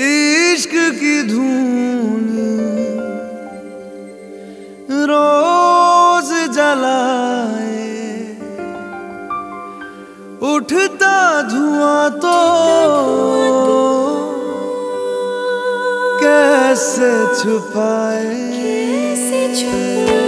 इश्क की धून रोज जलाए। उठता धुआँ तो कैसे छुपाए? कैसे छुपाए?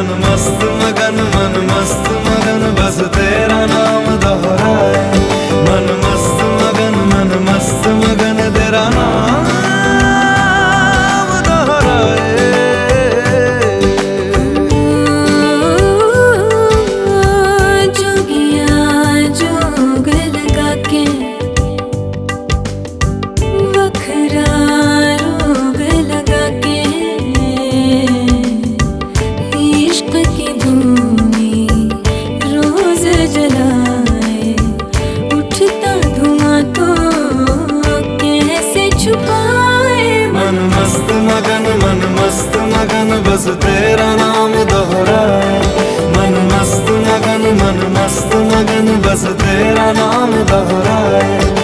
मन मस्त मगन मन मस्त मगन बस तेरा नाम दोहराए। मन मस्त मगन बस तेरा नाम दोहराए मन मस्त मगन मन मस्त मगन बस तेरा नाम दोहराए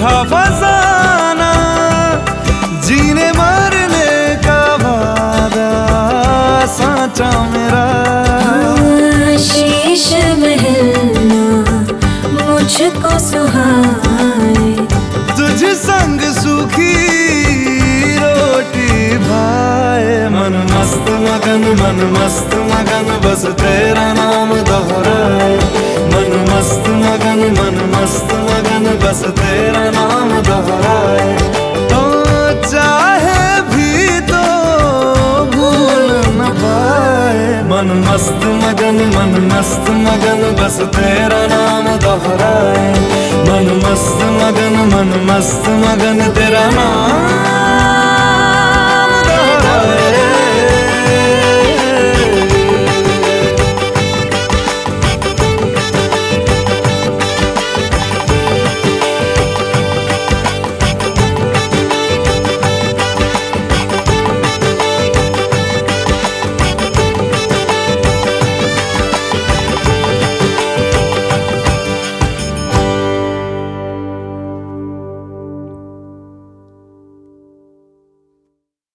झूठा फसाना जीने मरने का वादा साचा मेरा। शीश महलना मुझको सुहाए। तुझ संग सुखी रोटी भाए। मन मस्त मगन मन मस्त मगन बस तेरा नाम दोहराए। मन मस्त मगन मन मस्त मगन बस तेरा मन मस्त मगन, मन मस्त मगन, बस तेरा नाम दोहराए। मन मस्त मगन, मन मस्त मगन, तेरा नाम